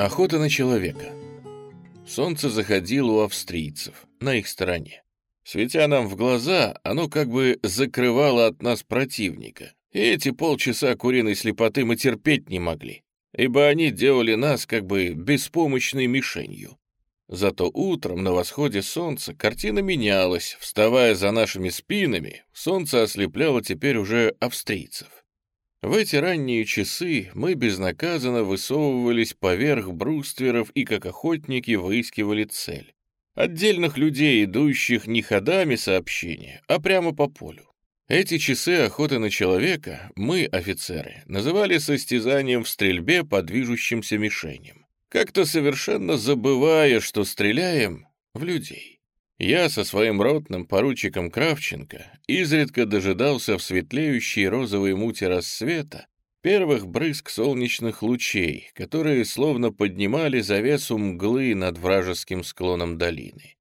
Охота на человека. Солнце заходило у австрийцев, на их стороне. Светя нам в глаза, оно как бы закрывало от нас противника. И эти полчаса куриной слепоты мы терпеть не могли, ибо они делали нас как бы беспомощной мишенью. Зато утром на восходе солнца картина менялась. Вставая за нашими спинами, солнце ослепляло теперь уже австрийцев. В эти ранние часы мы безнаказанно высовывались поверх брустверов и, как охотники, выискивали цель. Отдельных людей, идущих не ходами сообщения, а прямо по полю. Эти часы охоты на человека мы, офицеры, называли состязанием в стрельбе по движущимся мишеням, как-то совершенно забывая, что стреляем в людей. Я со своим ротным поручиком Кравченко изредка дожидался в светлеющей розовой муте рассвета первых брызг солнечных лучей, которые словно поднимали завесу мглы над вражеским склоном долины.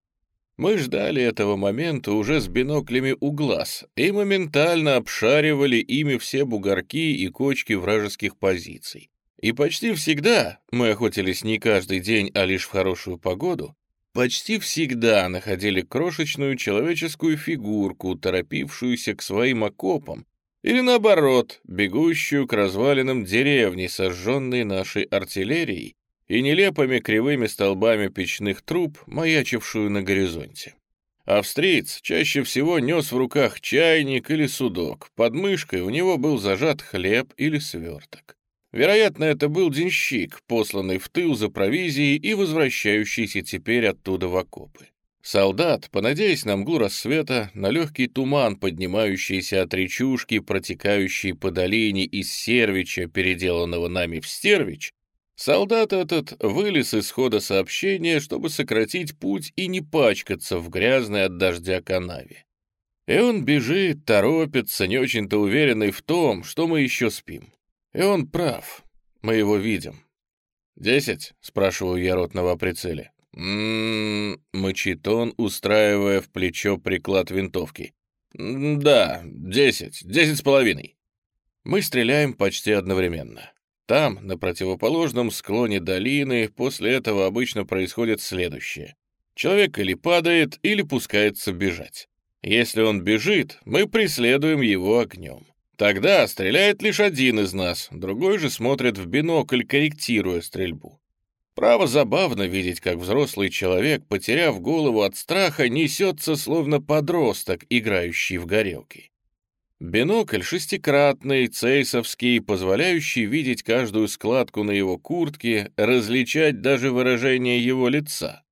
Мы ждали этого момента уже с биноклями у глаз и моментально обшаривали ими все бугорки и кочки вражеских позиций. И почти всегда, мы охотились не каждый день, а лишь в хорошую погоду, почти всегда находили крошечную человеческую фигурку, торопившуюся к своим окопам, или наоборот, бегущую к развалинам деревни, сожженной нашей артиллерией, и нелепыми кривыми столбами печных труб, маячившую на горизонте. Австриец чаще всего нес в руках чайник или судок, под мышкой у него был зажат хлеб или сверток. Вероятно, это был денщик, посланный в тыл за провизией и возвращающийся теперь оттуда в окопы. Солдат, понадеясь на мглу рассвета, на легкий туман, поднимающийся от речушки, протекающей по долине из Сервича, переделанного нами в Стервич, солдат этот вылез из хода сообщения, чтобы сократить путь и не пачкаться в грязной от дождя канаве. И он бежит, торопится, не очень-то уверенный в том, что мы еще спим. И он прав. Мы его видим. «Десять?» — спрашиваю я ротного о прицеле. «М-м-м», мычит он, устраивая в плечо приклад винтовки. «Да, десять, десять с половиной». Мы стреляем почти одновременно. Там, на противоположном склоне долины, после этого обычно происходит следующее. Человек или падает, или пускается бежать. Если он бежит, мы преследуем его огнем. Тогда стреляет лишь один из нас, другой же смотрит в бинокль, корректируя стрельбу. Право забавно видеть, как взрослый человек, потеряв голову от страха, несется словно подросток, играющий в горелки. Бинокль шестикратный, цейсовский, позволяющий видеть каждую складку на его куртке, различать даже выражение его лица.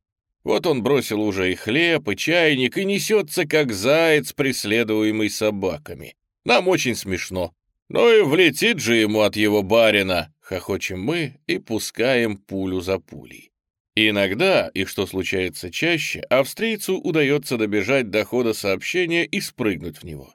Вот он бросил уже и хлеб, и чайник, и несется, как заяц, преследуемый собаками. Нам очень смешно. Ну и влетит же ему от его барина, хохочем мы и пускаем пулю за пулей. иногда, и что случается чаще, австрийцу удается добежать до хода сообщения и спрыгнуть в него.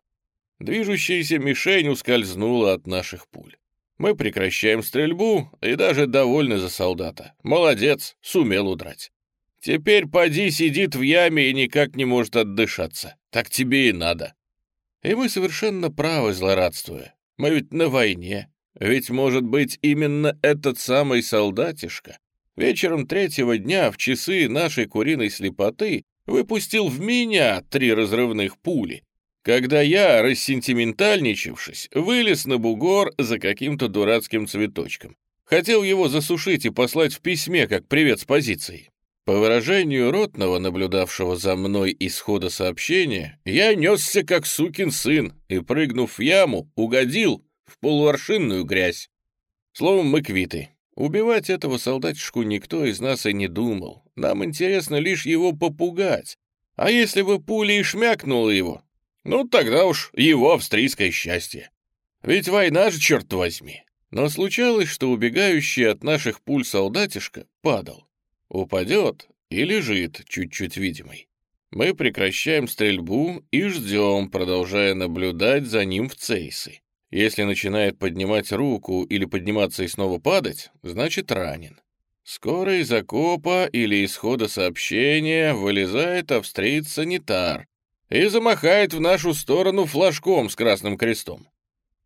Движущаяся мишень ускользнула от наших пуль. Мы прекращаем стрельбу и даже довольны за солдата. Молодец, сумел удрать. Теперь поди сидит в яме и никак не может отдышаться. Так тебе и надо. И мы совершенно правы, злорадствуя. Мы ведь на войне. Ведь, может быть, именно этот самый солдатишка вечером третьего дня в часы нашей куриной слепоты выпустил в меня три разрывных пули, когда я, рассентиментальничавшись, вылез на бугор за каким-то дурацким цветочком. Хотел его засушить и послать в письме, как привет с позиции. По выражению Ротного, наблюдавшего за мной исхода сообщения, я несся как сукин сын и, прыгнув в яму, угодил в полуаршинную грязь. Словом, мы квиты. Убивать этого солдатишку никто из нас и не думал. Нам интересно лишь его попугать. А если бы пуля и шмякнула его, ну тогда уж его австрийское счастье. Ведь война же, черт возьми. Но случалось, что убегающий от наших пуль солдатишка падал. Упадет и лежит чуть-чуть видимый. Мы прекращаем стрельбу и ждем, продолжая наблюдать за ним в цейсы. Если начинает поднимать руку или подниматься и снова падать, значит ранен. Скоро из окопа или исхода сообщения вылезает австриец-санитар и замахает в нашу сторону флажком с красным крестом.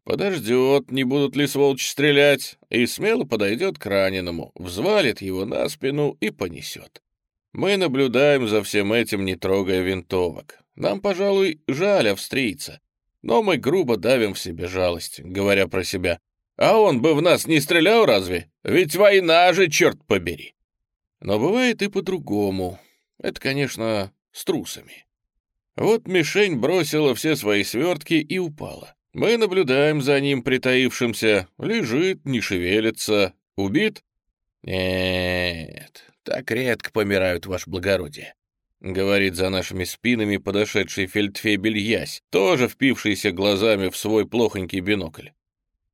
Подождет, не будут ли сволочи стрелять, и смело подойдет к раненому, взвалит его на спину и понесет. Мы наблюдаем за всем этим, не трогая винтовок. Нам, пожалуй, жаль австрийца, но мы грубо давим в себе жалость, говоря про себя. А он бы в нас не стрелял разве? Ведь война же, черт побери. Но бывает и по-другому. Это, конечно, с трусами. Вот мишень бросила все свои свертки и упала. Мы наблюдаем за ним притаившимся. Лежит, не шевелится. Убит? Нет, так редко помирают, ваше благородие. Говорит за нашими спинами подошедший фельдфебель Ясь, тоже впившийся глазами в свой плохонький бинокль.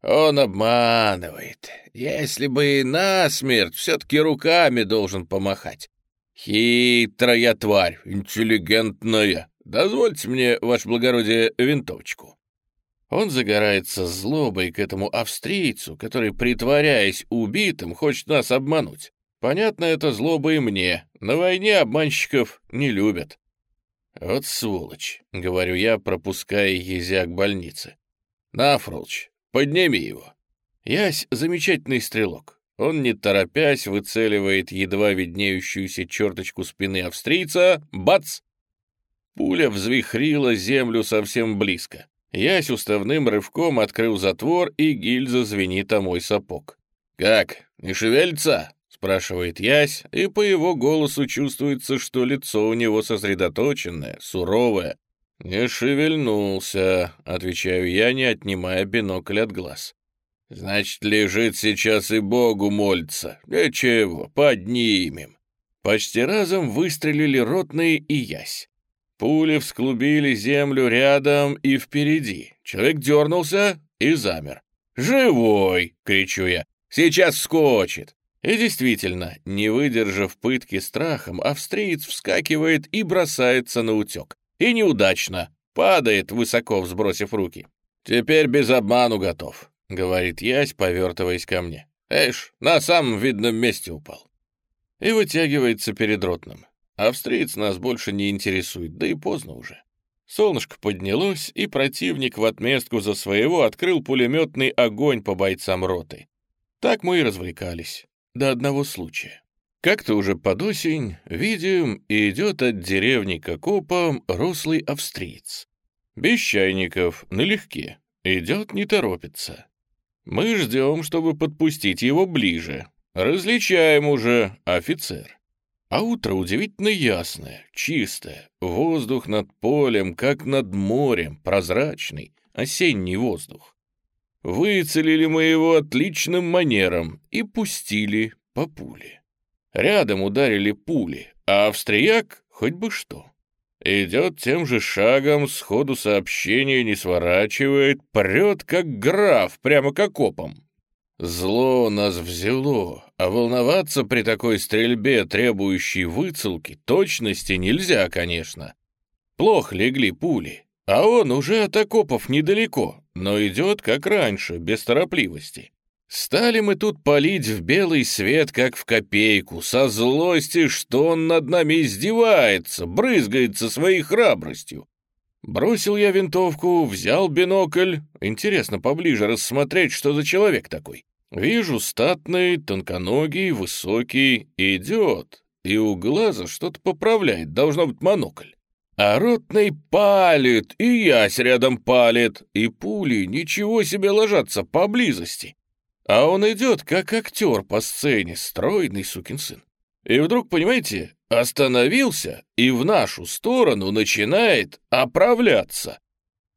Он обманывает. Если бы и насмерть, все-таки руками должен помахать. Хитрая тварь, интеллигентная. Дозвольте мне, ваше благородие, винтовочку. Он загорается злобой к этому австрийцу, который, притворяясь убитым, хочет нас обмануть. Понятно, это злоба и мне. На войне обманщиков не любят. Вот сволочь, — говорю я, пропуская Езя к больнице. На, Фролч, подними его. Ясь — замечательный стрелок. Он, не торопясь, выцеливает едва виднеющуюся черточку спины австрийца. Бац! Пуля взвихрила землю совсем близко. Ясь уставным рывком открыл затвор, и гильза звенит о мой сапог. «Как, не шевелится?» — спрашивает Ясь, и по его голосу чувствуется, что лицо у него сосредоточенное, суровое. «Не шевельнулся», — отвечаю я, не отнимая бинокль от глаз. «Значит, лежит сейчас и Богу молится. Ничего, поднимем». Почти разом выстрелили ротные и ясь. Пули всклубили землю рядом и впереди. Человек дернулся и замер. «Живой!» — кричу я. «Сейчас скочит!» И действительно, не выдержав пытки страхом, австриец вскакивает и бросается на утек. И неудачно. Падает, высоко взбросив руки. «Теперь без обману готов», — говорит Ясь, повертываясь ко мне. «Эш, на самом видном месте упал». И вытягивается перед ротным. Австриец нас больше не интересует, да и поздно уже. Солнышко поднялось, и противник в отместку за своего открыл пулеметный огонь по бойцам роты. Так мы и развлекались. До одного случая. Как-то уже под осень, видим, идет от деревни к окопам рослый австриец. Без чайников, налегке. Идет, не торопится. Мы ждем, чтобы подпустить его ближе. Различаем уже офицер. А утро удивительно ясное, чистое, воздух над полем, как над морем, прозрачный, осенний воздух. Выцелили мы его отличным манером и пустили по пуле. Рядом ударили пули, а австрияк хоть бы что. Идет тем же шагом, сходу сообщения не сворачивает, прет как граф, прямо к окопам. Зло нас взяло, а волноваться при такой стрельбе, требующей выцелки, точности нельзя, конечно. Плохо легли пули, а он уже от окопов недалеко, но идет как раньше, без торопливости. Стали мы тут палить в белый свет, как в копейку, со злости, что он над нами издевается, брызгается своей храбростью. Бросил я винтовку, взял бинокль. Интересно поближе рассмотреть, что за человек такой. Вижу, статный, тонконогий, высокий, идет, и у глаза что-то поправляет, должно быть монокль. А ротный палит, и ясь рядом палит, и пули ничего себе ложатся поблизости. А он идет, как актер по сцене, стройный сукин сын. И вдруг, понимаете, остановился и в нашу сторону начинает оправляться.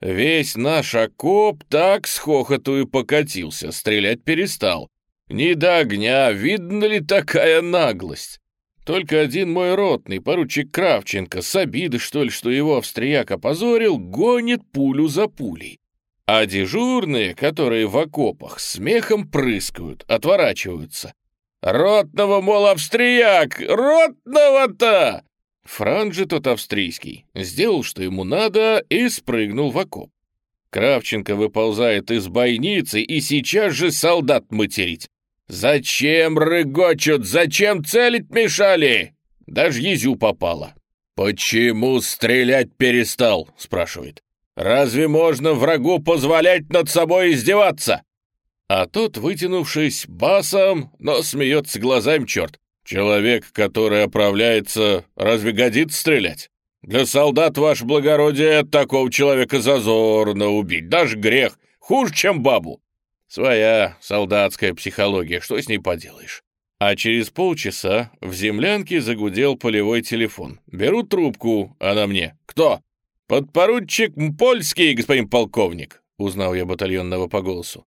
Весь наш окоп так с хохоту и покатился, стрелять перестал. Не до огня, видно ли такая наглость? Только один мой ротный, поручик Кравченко, с обиды, что ли, что его австрияк опозорил, гонит пулю за пулей. А дежурные, которые в окопах, смехом прыскают, отворачиваются. «Ротного, мол, австрияк! Ротного-то!» Франк же тот австрийский сделал, что ему надо, и спрыгнул в окоп. Кравченко выползает из бойницы и сейчас же солдат материть. «Зачем рыгочут? Зачем целить мешали?» Даже Езю попало. «Почему стрелять перестал?» — спрашивает. Разве можно врагу позволять над собой издеваться?» А тот, вытянувшись басом, но смеется глазами черт. «Человек, который оправляется, разве годится стрелять? Для солдат, ваше благородие, такого человека зазорно убить, даже грех, хуже, чем бабу». Своя солдатская психология, что с ней поделаешь? А через полчаса в землянке загудел полевой телефон. Беру трубку, она мне. «Кто?» «Подпоручик Польский, господин полковник», — узнал я батальонного по голосу.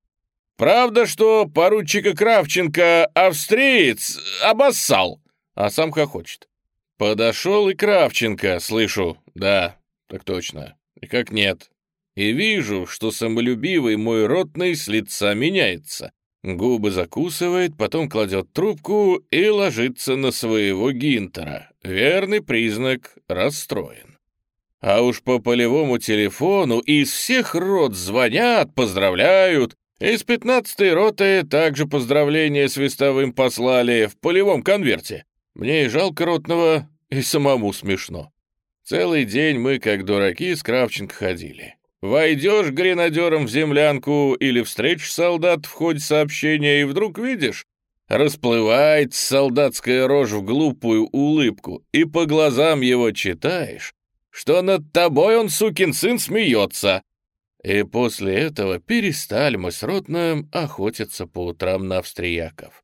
«Правда, что поручика Кравченко австриец обоссал?» А сам хохочет. «Подошел и Кравченко, слышу. Да, так точно. И как нет. И вижу, что самолюбивый мой ротный с лица меняется. Губы закусывает, потом кладет трубку и ложится на своего Гинтера. Верный признак — расстроен. А уж по полевому телефону из всех рот звонят, поздравляют. Из пятнадцатой роты также поздравления свистовым послали в полевом конверте. Мне и жалко ротного, и самому смешно. Целый день мы, как дураки, с Кравченко ходили. Войдешь гренадером в землянку или встретишь солдат в ходе сообщения, и вдруг видишь, расплывается солдатская рожь в глупую улыбку, и по глазам его читаешь, что над тобой он, сукин сын, смеется. И после этого перестали мы с Ротным охотиться по утрам на австрияков.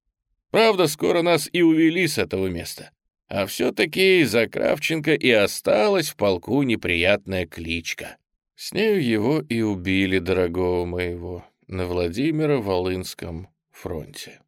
Правда, скоро нас и увели с этого места. А все-таки за Кравченко и осталась в полку неприятная кличка. С нею его и убили, дорогого моего, на Владимиро-Волынском фронте.